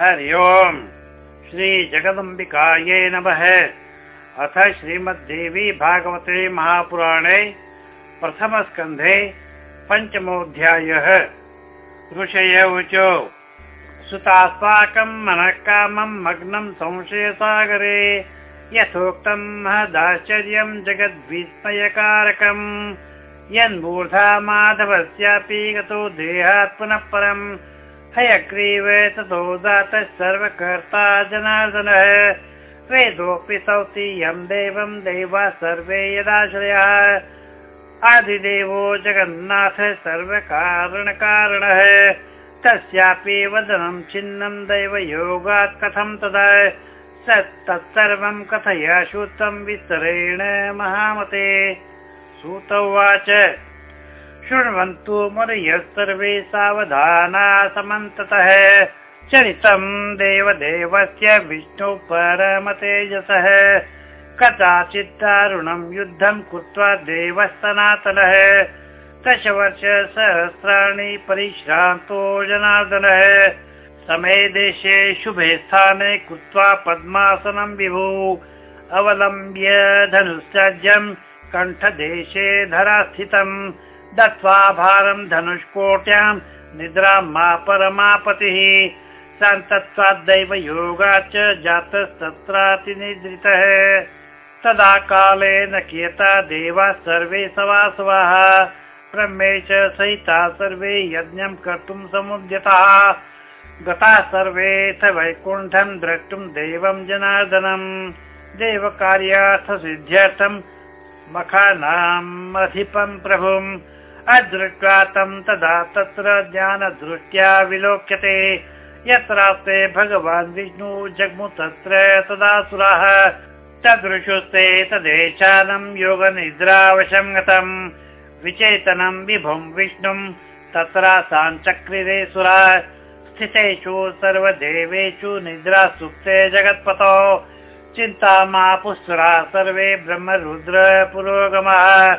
हरि ओम्। श्रीजगदम्बिकायै नमः। अथ श्रीमद्देवी भागवते महापुराणे प्रथमस्कन्धे पञ्चमोऽध्यायः। ऋषय उचो सुतास्माकं मनः कामं मग्नं संशयसागरे यथोक्तं महदाश्चर्यं जगद्विस्मयकारकम्। यन्मूर्धा माधवस्यापि गतो देहात् पुनः परम् हयग्रीव ततो दातः सर्वकर्ता जनार्दनः। वेदोऽपि सौति यं देवं देवा सर्वे यदाश्रयः। आदिदेवो जगन्नाथ सर्वकारणकारणः। तस्यापि वदनं छिन्नं दैवयोगात् कथं तदा? स तत्सर्वं कथय श्रुतं विस्तरेण महामते। श्रुत उवाच शृण्वन्तु मुनयः सर्वे सावधाना समन्ततः। चरितं देवदेवस्य विष्णु परमतेजसः। कदाचित् दारुणं युद्धं कृत्वा देवः सनातनः दशवर्षसहस्राणि परिश्रान्तो जनार्दनः। समे देशे शुभे स्थाने कृत्वा पद्मासनं विभु। अवलम्ब्य धनुस्त्यज्यं कण्ठदेशे धरा स्थितम् दत्त्वा भारं धनुष्कोट्यां निद्रां मा परमापतिः। सन्तत्वाद्दैव योगाच्च जातस्तत्रातिनिद्रितः। तदा कालेन कियता देवाः सर्वे सवासवाः। ब्रह्मे च सहिता सर्वे यज्ञं कर्तुं समुद्यताः। गताः सर्वेऽथ वैकुण्ठं द्रष्टुं देवं जनार्दनम् देवकार्यार्थसिद्ध्यर्थं मखानाम् अधिपं प्रभुम् अदृष्ट्वा तं तदा तत्र ज्ञानदृष्ट्या विलोक्यते। यत्रास्ते भगवान् विष्णु जग्मु तत्र तदा सुराः तदृशुस्ते तदेशानं योगनिद्रावशं गतम् विचेतनं विभुं विष्णुं तत्रासाञ्चक्रिरे सुरा। स्थितेषु सर्वदेवेषु निद्रा सुप्ते जगत्पतो। चिन्ता मा सर्वे ब्रह्मरुद्र पुरोगमः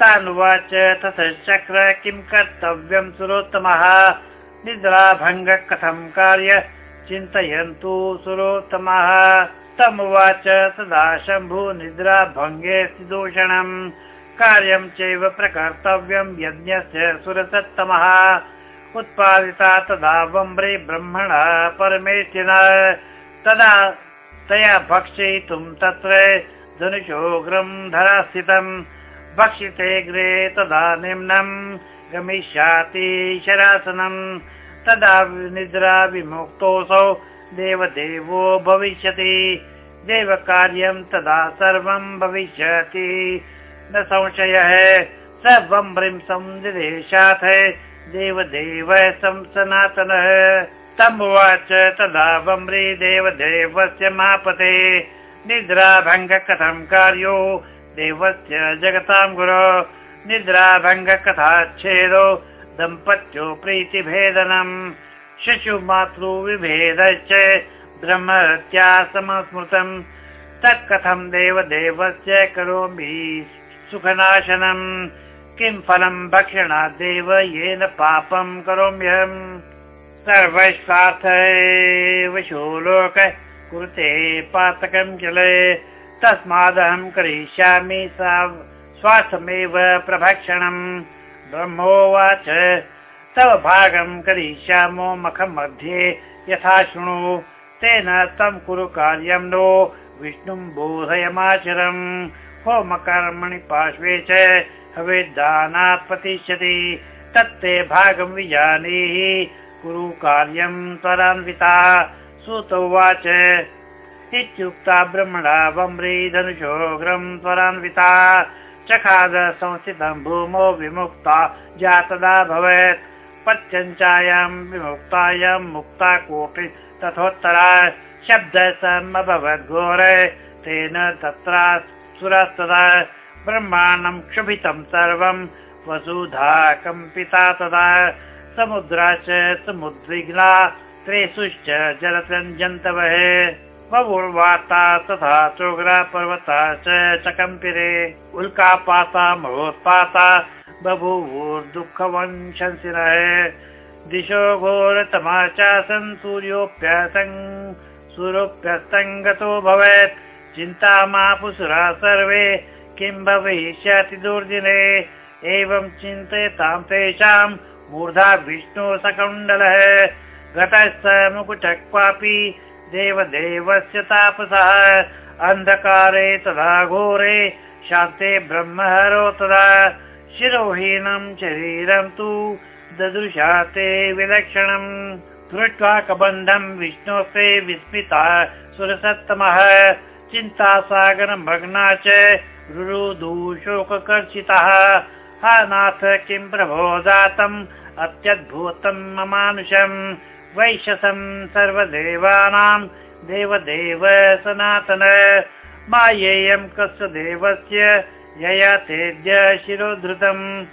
तानुवाच ततश्चक्र किं कर्तव्यं सुरोत्तमः? निद्राभङ्ग कथं कार्य चिन्तयन्तु सुरोत्तमः। तमुवाच तदा शम्भु निद्राभङ्गे दूषणम् कार्यं चैव प्रकर्तव्यं यज्ञस्य सुरसत्तमः। उत्पादिता तदा वम्रे ब्रह्मणा परमेष्ठिना तदा तया भक्षयितुं तत्र धनुषोग्रं धरा स्थितम् भक्षितेऽग्रे तदा निम्नं गमिष्याति शरासनम् तदा निद्रा विमुक्तोऽसौ देवदेवो भविष्यति। देवकार्यं तदा सर्वं भविष्यति। न संशयः सर्वं ह्रीं संदेशात् देवदेव सं सनातनः। तम् उवाच तदा वम्री देवदेवस्य मापते। निद्राभङ्ग कथं कार्यो देवस्य जगतां गुरो। निद्राभङ्गकथाच्छेदो दम्पत्यो प्रीतिभेदनम्। शिशुमातृविभेदश्च ब्रह्मत्या समस्मृतम् तत्कथं देवदेवस्य करोमि सुखनाशनम्। किं फलं भक्षणादेव येन पापं करोम्यहम्। सर्वस्वार्थ लोक कुरुते पातकं जले तस्मादहं करिष्यामि स्वास्थमेव प्रभक्षणम् ब्रह्मोवाच। तव भागं करिष्यामो मखं मध्ये। यथा शृणु तेन तं कुरु कार्यं नो विष्णुं बोधयमाचरम्। होमकर्मणि पार्श्वे च हवेदानात् पतिष्यति तत्ते भागं विजानीहि। कुरु कार्यं त्वरान्विता। सुत उवाच इत्युक्ता ब्रह्मणा वम्री धनुषोग्रं त्वरान्विता चखाद संस्थितं भूमौ विमुक्ता जातदा भवेत्। पत्यञ्चायां विमुक्तायां मुक्ता कोटि तथोत्तरा शब्दसमभवद्घोर तेन तत्र सुरस्तदा ब्रह्माण्डं क्षुभितं सर्वं वसुधा कम्पिता तदा समुद्रा च समुद्विग्ना त्रेषुश्च जलतञ्जन्तवः बभूर्वार्ता तथा चोग्रा पर्वता च कम्पिरे उल्कापाता, महोत्पाता बभूवुर्दुःखवंशंसिनः दिशो घोरतमाचासन् सूर्योऽप्यसङ् सूर्योऽप्यस्तङ्गतो भवेत्। चिन्ता मापुसुरा सर्वे, किं भविष्यति दुर्दिने। एवं चिन्तयतां तेषां मूर्धा विष्णु सकण्डलः गतश्च मुकुटः क्वापि देवदेवस्य तापसः अन्धकारे तदा घोरे शान्ते ब्रह्महरो तदा शिरोहीनं शरीरं तु ददृशा ते विलक्षणम् दृष्ट्वा कबन्धं विष्णोस्ते विस्मिता सुरसत्तमः चिन्तासागरमग्ना च रुरुदु शोककर्षितः हा नाथ किं प्रभो जातम् अत्यद्भुतं ममानुषम् वैशसं सर्वदेवानां देवदेव सनातन। मायेयं कस्य देवस्य यया तेद्य शिरोधृतम्।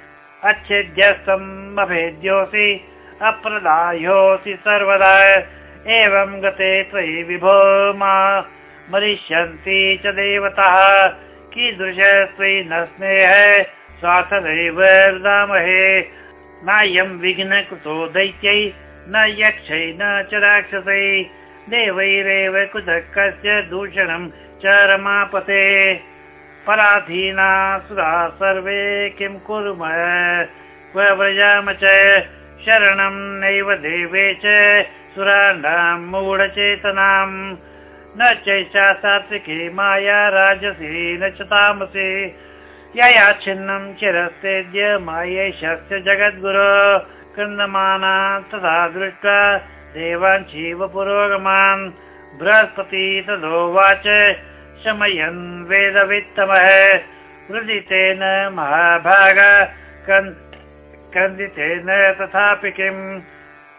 अच्छेद्यस्तम् अभेद्योऽसि अप्रदायोऽसि सर्वदा। एवं गते त्वयि विभो मा मरिष्यन्ति च देवताः। कीदृश त्वयि न स्नेह स्वाथदैव दामहे। नायं विघ्न कृतो दैत्यै न यक्षै न च राक्षसै। देवैरेव कुतः कस्य दूषणं च रमापते। पराधीना सुरा सर्वे किं कुर्मः? व्रजाम च? शरणं नैव देवे च। सुराणां मूढचेतनां। न चैषा सात्विकी माया राजसी न च तामसी। यया छिन्नं चिरस्तेद्य मायैषस्य जगद्गुरो तथा दृष्ट्वा देवान् शिव पुरोगमान् बृहस्पति तदोवाच शमयन् वेदवित्तमः वृदितेन महाभाग क्रन्दितेन तथापि किम्?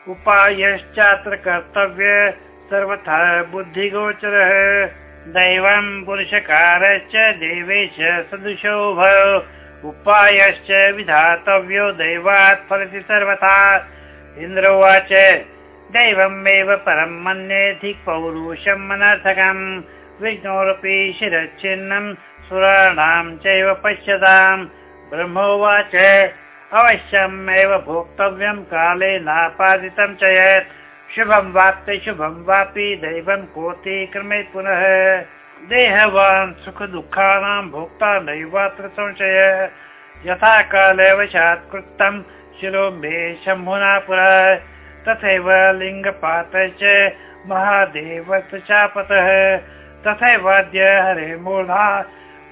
उपायश्चात्र कर्तव्य सर्वथा बुद्धिगोचरः। दैवं पुरुषकारश्च देवेश सदृशो भव उपायश्च विधातव्यो दैवात् फलति सर्वथा। इन्द्रोवाच दैवमेव परं मन्येधिक् पौरुषम् अनर्थकम् विष्णोरपि शिरच्छिन्नं सुराणां चैव पश्यताम्। ब्रह्मोवाच अवश्यम् एव भोक्तव्यं काले नापादितं च यत्। शुभं वाप्ते शुभं वापि दैवं कोति क्रमे पुनः देहवान् सुखदुःखानां भोक्ता नैवात्र संशय। यथा काले वशात् कृतं शिरो मे शम्भुना पुरा। तथैव लिङ्गपातश्च महादेवस्य चापतः तथैवाद्य हरे मूर्धा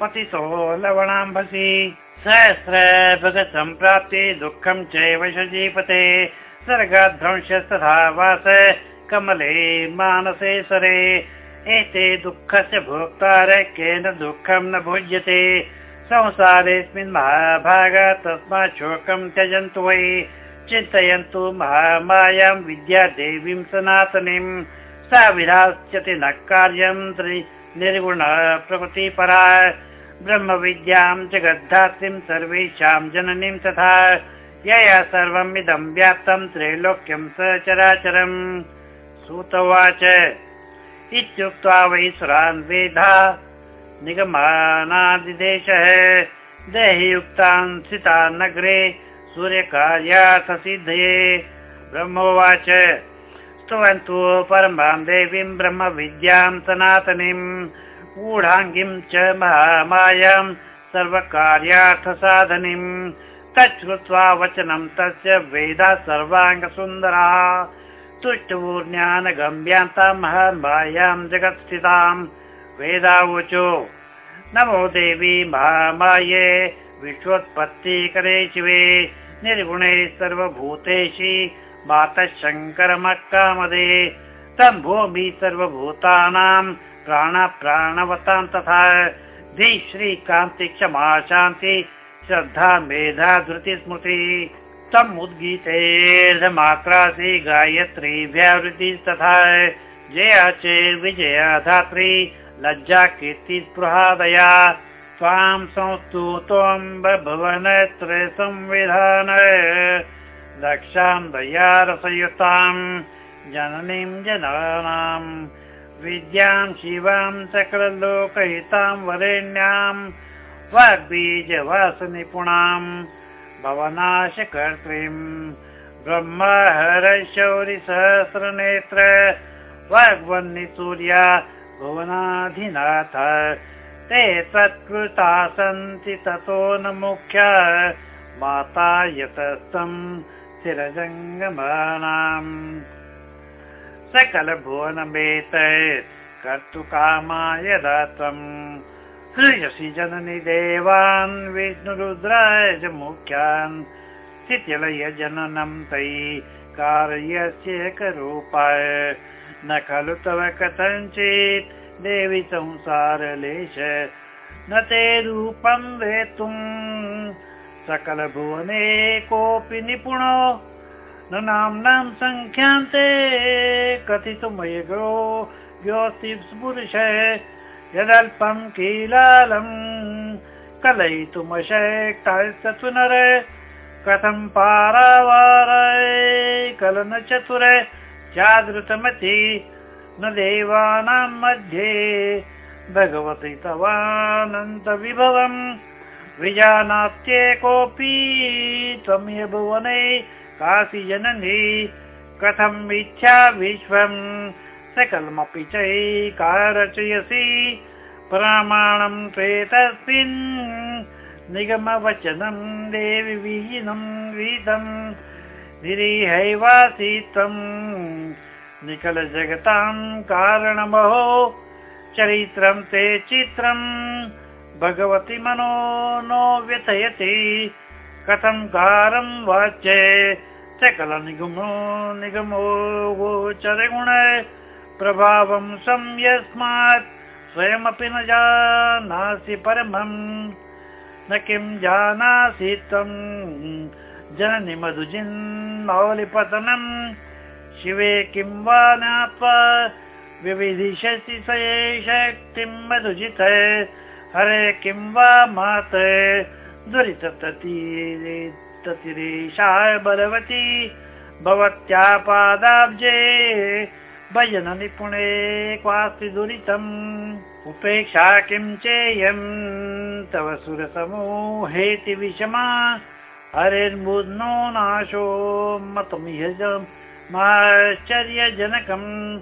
पतितो लवणाम्भसि सहस्र भगत् सम्प्राप्ति दुःखं चैव शजीपते स्वर्गाध्वंशस्तथा वास। कमले मानसे सरे एते दुःखस्य भोक्तार केन दुःखं न भुज्यते। संसारेऽस्मिन् महाभाग तस्मात् शोकं त्यजन्तु वै। चिन्तयन्तु महामायां विद्या देवीं सनातनीम् सा विधास्यति न कार्यं निर्गुण प्रकृतिपरा। ब्रह्मविद्यां जगद्धात्रीं सर्वेषां जननीं तथा। यया सर्वम् इदं व्याप्तं त्रैलोक्यं सचराचरम्। सुतवाच इत्युक्त्वा वै सुरान् वेधा निगमानादिदेशः। देहयुक्तान् सितान्नगरे सूर्यकार्याथ सिद्धये। ब्रह्मोवाच स्तुवन्तु परमां देवीं ब्रह्मविद्यां सनातनीम् ऊढाङ्गीं च महामायां सर्वकार्यार्थसाधनीम् तच्छ्रुत्वा वचनं तस्य वेदा सर्वाङ्गसुन्दरा तुष्टूर्ज्ञानगम्यान्तां महामायां जगत्स्थितां वेदावुचो। नमो देवी महामाये विश्वोत्पत्तिकरे शिवे निर्गुणे सर्वभूतेषि शङ्करमक्कामदे तं भूमि सर्वभूतानां प्राण प्राणवतां तथा धि श्रीकान्ति क्षमा शान्ति श्रद्धा मेधा धृति स्मृति तम् उद्गीतेर्धमात्रासि गायत्रीभ्यावृत्तिस्तथा जया च विजया धात्री लज्जा कीर्ति स्पृहादया। त्वां संस्तुतोऽम्ब भुवनत्र संविधान। दक्षां दयारसयुतां जननीं जनानां। विद्यां शिवां सकललोकहितां वरेण्यां। वाग्बीजवासनिपुणां भवनाशकर्त्रीं ब्रह्म हरशौरि सहस्रनेत्र भगवन्नि भुवनाधिनाथ। ते तत्कृता सन्ति ततो न मुख्य माता यतस्तम् स्थिरजङ्गमानाम् सकलभुवनमेत कर्तुकामाय दातम् हृयसि जननि देवान् विष्णुरुद्राय मुख्यान् शिथिलय जननं तयि कार्यस्य एकरूपाय। न खलु तव कथञ्चित् देवि संसारलेश। न ते रूपं वेतुम् सकलभुवने कोऽपि निपुणो। न नाम्नां सङ्ख्यान्ते कथितुमयगो। योऽस्ति पुरुष यदल्पं कीलालम् कलयितुमशक्तस्तु नर कथं पारावाराय कलन चतुर जागृतमति न देवानां मध्ये भगवति तवानन्तविभवम् विजानात्ये कोऽपि त्वमेव भुवने कासि जननी कथम् इच्छा विश्वम् सकलमपि चैकारचयसि। प्रमाणं त्वेतस्मिन् निगमवचनं देवि विहीनं विधम् गिरिहैवासि त्वम् निखलजगतां कारणमहो। चरित्रं ते चित्रम् भगवति मनो नो व्यथयति। कथं कारं वाच्ये सकलनिगमो निगमो गोचरगुण प्रभावं सं यस्मात् स्वयमपि न जानासि परमम् न किं जानासि त्वम् जननि मधुजिन्मौलिपतनम् शिवे किं वा ज्ञात्वा विविधिशसि स शक्तिं मधुजित। हरे किं वा मात। दुरिततिरेशाय बलवती। भवत्या पादाब्जे भजन निपुणे क्वास्ति दुरितम् उपेक्षा किं चेयम्? तव सुरसमूहेति विषमा। हरेर्मुद्नो नाशो मतमिहश्चर्यजनकम्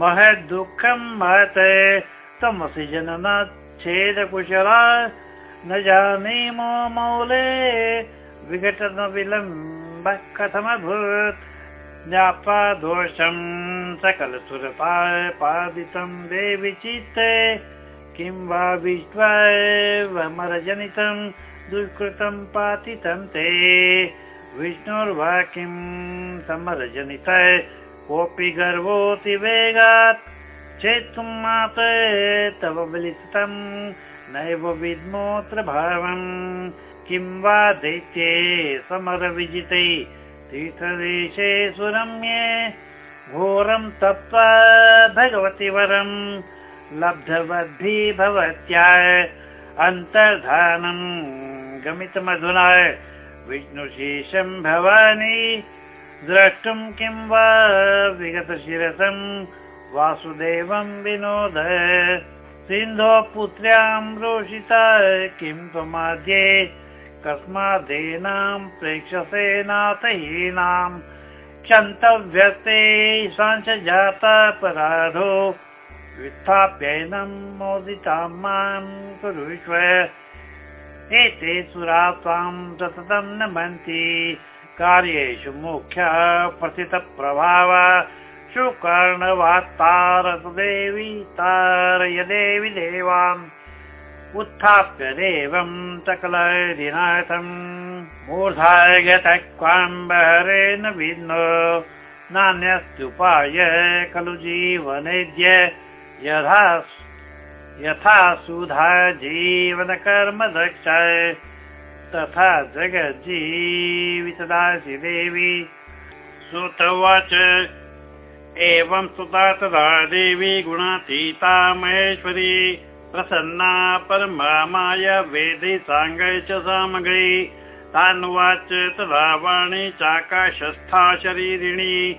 महद्दुःखम् महत्। तमसि जननच्छेदकुशला। न जानीमो मौले। विघटन विलम्ब कथमभूत् ज्ञात्वा दोषम् सकलसुरपादितम् देवि चित्ते। किं वा विश्वमरजनितम् दुष्कृतं पातितं ते। विष्णुर्वा किं समरजनित कोऽपि गर्वोऽति वेगात्। चेतुं मात तव विलिखितं नैव विद्मोऽत्र भावम् किं वा दैत्ये समरविजिते तीर्थदेशे सुरम्ये घोरं तप्त्वा भगवति वरं लब्धवद्भिः भवत्या अन्तर्धानम् गमितमधुना। विष्णुशेषं भवानी द्रष्टुं किं वा? विगतशिरसं वासुदेवं विनोद। सिन्धो पुत्र्यां रोषिता किं त्वमाद्ये कस्मादेनां प्रेक्षसेनाथहीनां क्षन्तव्यस्ते सांसजातापराधो विस्थाप्यैनं मोदितां मां कुरुष्व। एते सुरा त्वां सततं नमन्ति। कार्येषु मुख्य प्रथितप्रभाव। सुकर्णवात्तारदेवी तारय देवि देवाम् उत्थाप्य देवं सकलदिनाथम् मूर्धाय गतः क्वाम्बरेण विघ्नो नान्यस्त्युपाय खलु जीवनेद्य यथा यथा सुधा जीवनकर्म दक्षाय तथा जगज्जीवितदासि देवी। श्रुतवाच एवं सुता तदा देवी गुणातीता महेश्वरी प्रसन्ना परमाय वेदे सामग्री। तान्वाच तदा वाणी चाकाशस्था शरीरिणी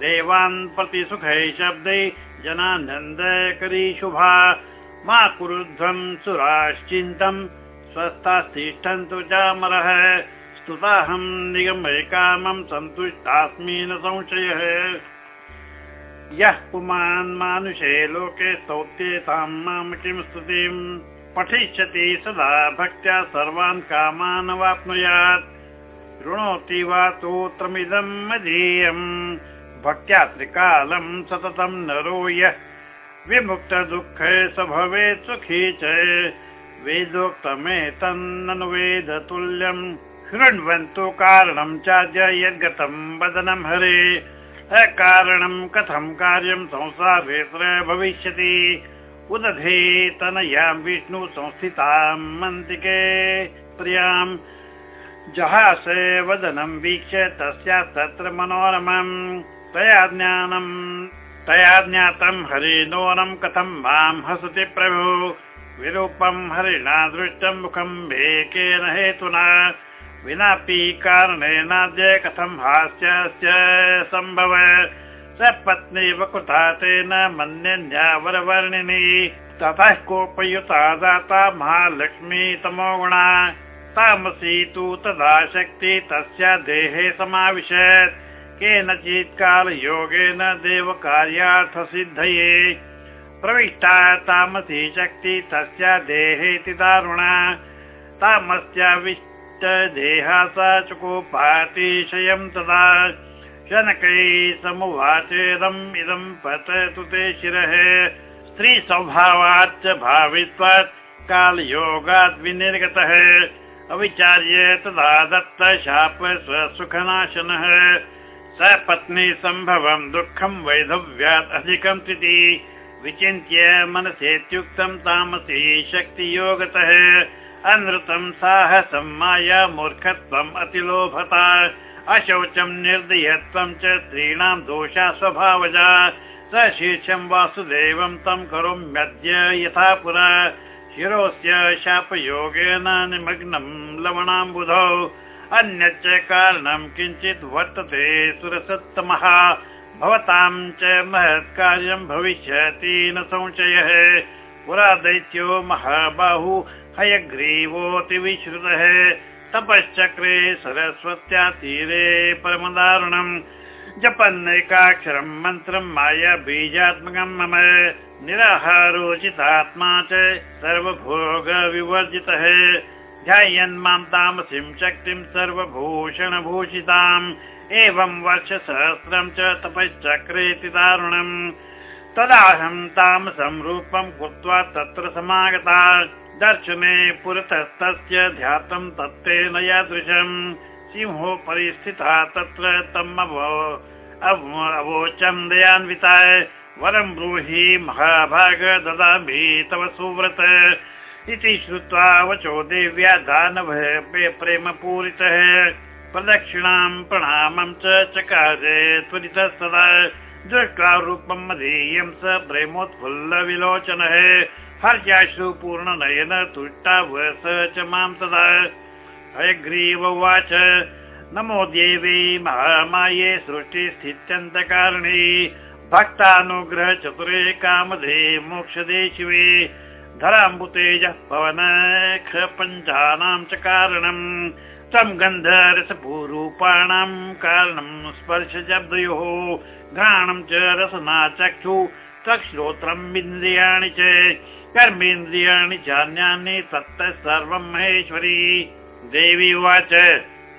देवान् प्रति सुखै शब्दै जनानन्दकरी शुभा। मा कुरुध्वं सुराश्चिन्तम् स्वस्थास्तिष्ठन्तु चामरः। स्तुताहं निगमैकामं सन्तुष्टास्मि न संशयः यः पुमान् मानुषे लोके स्तौत्येतां मां किं स्तुतिम्? पठिष्यति सदा भक्त्या सर्वान् कामान् वाप्नुयात् शृणोति वा तोत्रमिदं मदीयम्? भक्त्या त्रिकालं सततं नरो यः। विमुक्त दुःखे स भवेत् सुखी च। वेदोक्तमेतन्ननुवेद तुल्यम् शृण्वन्तु कारणं चाद्य यद्गतं वदनं हरे अकारणं कथं कार्यं संसारेत्र भविष्यति। उदधे तनयां विष्णु संस्थितां मन्तिके प्रियाम्। जहासे वदनं वीक्ष्य तस्यात् तत्र मनोरमम्। तया ज्ञानम् तया ज्ञातं हरिनोरं कथं मां हसति प्रभु। विरूपं हरिणा दृष्टं मुखं भेकेन हेतुना विनापि कारणेनाद्य कथं हास्यस्य सम्भव। स पत्नी वकुता तेन मन्यन्या वरवर्णिनी। ततः कोपयुता दाता महालक्ष्मी तमोगुणा। तामसी तु तदा शक्ति तस्य देहे समाविशत्। केनचित् कालयोगेन देवकार्यार्थसिद्धये। प्रविष्टा तामसी शक्ति तस्य देहेति दारुणा तामस्याविष्टदेहा सा चुकोपातिशयं तदा शनकै समुवाचेदम् इदं पततु ते शिरः। स्त्रीस्वभावाच्च भावित्वात् कालयोगात् विनिर्गतः। अविचार्य तदा दत्त शाप स्वसुखनाशनः। स पत्नी सम्भवं दुःखं वैधव्यात् अधिकं तिथि। विचिन्त्य मनसेत्युक्तं तामसी शक्तियोगतः अनृतं साहसं माया मूर्खत्वम् अतिलोभता अशौचं निर्दयत्वं च स्त्रीणां दोषा स्वभावजा। स शीर्षं वासुदेवं तं करोम्यद्य यथा पुरा शिरोस्य शापयोगेन निमग्नं लवणाम्बुधौ। अन्यच्च कारणं किञ्चित् वर्तते सुरसत्तमः। भवतां च महत्कार्यं भविष्यति न संशयः। पुरा दैत्यो महाबाहु हयग्रीवोऽतिविश्रुतः तपश्चक्रे सरस्वत्या तीरे परमदारुणम्। जपन्नैकाक्षरं मन्त्रं माया बीजात्मकं मम। निराहारोचितात्मा च सर्वभोगविवर्जितः। ध्यायन् मां तामसीं शक्तिं सर्वभूषणभूषिताम्। एवं वर्षसहस्रं च तपश्चक्रेति दारुणम्। तदाहं तामसं रूपं कृत्वा तत्र समागता दर्शने पुरतस्तस्य ध्यातं तत्तेन यादृशम्। सिंहो परिस्थिता तत्र तम् अवोचं दयान्विताय। वरं ब्रूहि महाभाग ददामि तव सुव्रत। इति श्रुत्वा वचो देव्या दानव प्रेमपूरितः। प्रदक्षिणां प्रणामं च चकारे त्वरितः सदा दृष्ट्वा रूपं मदीयं स प्रेमोत्फुल्लविलोचनः हर्याश्रुपूर्णनयन तुष्टाव स च मां तदा। हयग्रीव उवाच नमो देवी महामाये सृष्टिस्थित्यन्तकारिणी भक्तानुग्रह चतुरे कामधे मोक्षदे शिवे। धराम्बुतेजः पवन पञ्चानां च कारणम्। तं गन्धरसपूरूपाणां कारणं स्पर्शशब्दयोः घ्राणं च रसना चक्षु तच्छ्रोत्रम् इन्द्रियाणि च कर्मेन्द्रियाणि चान्यानि तत्तः सर्वं महेश्वरी। देवी उवाच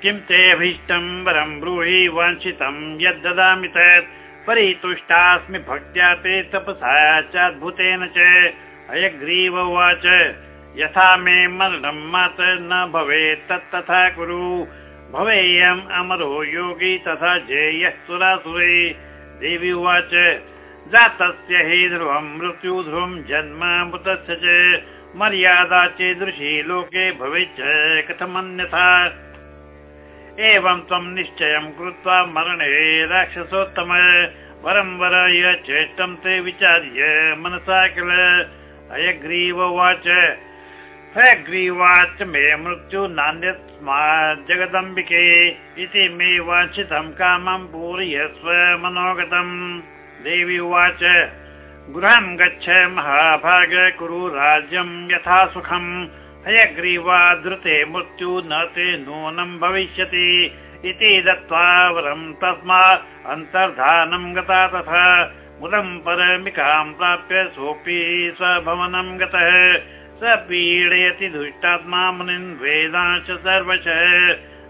किं ते अभीष्टं वरं ब्रूहि वाञ्छितं यद्ददामि तत्। परितुष्टास्मि भक्त्या ते तपसा चाद्भुतेन च। अयग्रीव उवाच यथा मे मरणं मात न भवेत् तत् तथा कुरु। भवेयम् अमरो योगी तथा जेयः सुरासुरे। देवी उवाच जातस्य हि ध्रुवं मृत्यु ध्रुवं जन्मामृतस्य च मर्यादा चेदृशी लोके भवेच्च कथमन्यथा एवं त्वं निश्चयं कृत्वा मरणे राक्षसोत्तम। वरं वर चेष्टं ते विचार्य मनसा किल? अयग्रीव उवाच। हयग्रीवाच मे मृत्यु नान्यत् स्मात् जगदम्बिके। इति मे वाञ्छितं कामं पूरयस्व मनोगतम् देवी उवाच गृहं गच्छ महाभाग कुरु राज्यं यथा सुखम्। हयग्रीवा धृते मृत्यु न ते नूनं भविष्यति इति दत्त्वा वरं तस्मात् अन्तर्धानं गता तथा। मुदं परमिकां प्राप्य सोऽपि स्वभवनं गतः। स पीडयति दुष्टात्मा मुनिन् वेदांश सर्वश।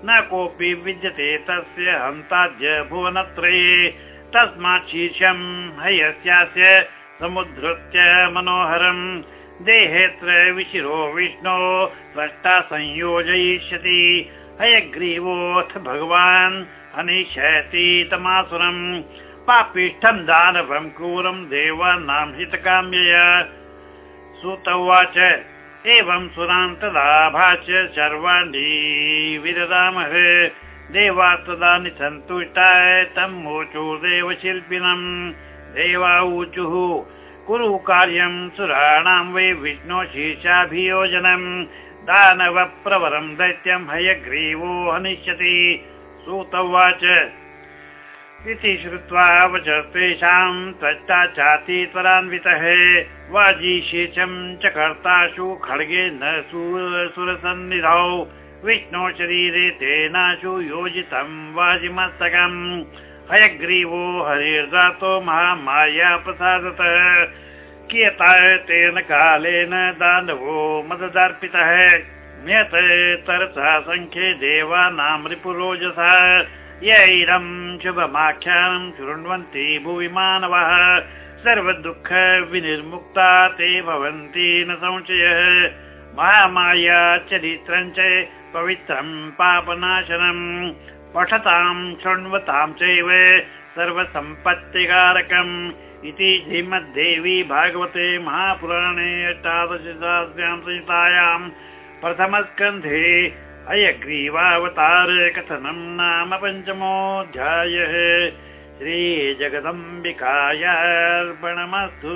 न कोऽपि विद्यते तस्य हन्ताद्य भुवनत्रये तस्मात् शीर्षं हयस्यास्य समुद्धृत्य मनोहरम् देहेऽत्र विशिरो विष्णो स्रष्टा संयोजयिष्यति। हयग्रीवोऽथ भगवान् हनिष्यति तमासुरम्। पापिष्ठम् दानवम् क्रूरम् देवानां हितकाम्यया। सुत उवाच एवं सुरान् तदा भाष्य सर्वाणि विददामः देवा तदा निसन्तुष्टाय तम् ऊचु देवशिल्पिनम्। देवा ऊचुः कुरु कार्यं सुराणां वै विष्णो शीर्षाभियोजनम् दानव प्रवरं दैत्यं हयग्रीवो हनिष्यति। सूत उवाच इति श्रुत्वा वच चाति त्वरान्वितः। वाजीशीर्षं च कर्तासु खड्गे न सुरसन्निधौ विष्णो शरीरे तेनाशु योजितं वाजिमस्तकम् हयग्रीवो हरिर्दातो महामाया प्रसादतः कियता तेन कालेन दानवो मददर्पितः। न्यत तरसा सङ्ख्ये देवानां रिपुरोजसा। यैरं शुभमाख्यानं शृण्वन्ति भुवि मानवः। सर्वदुःख विनिर्मुक्ता ते भवन्ति न संशयः। महामाया चरित्रं च पवित्रं पापनाशनम् पठतां शृण्वतां चैव सर्वसम्पत्तिकारकम् इति श्रीमद्देवी भागवते महापुराणे अष्टादशसहस्र्यां संहितायां प्रथमस्कन्धे हयग्रीवावतार कथनं नाम पञ्चमोऽध्यायः। श्रीजगदम्बिकायार्पणमस्तु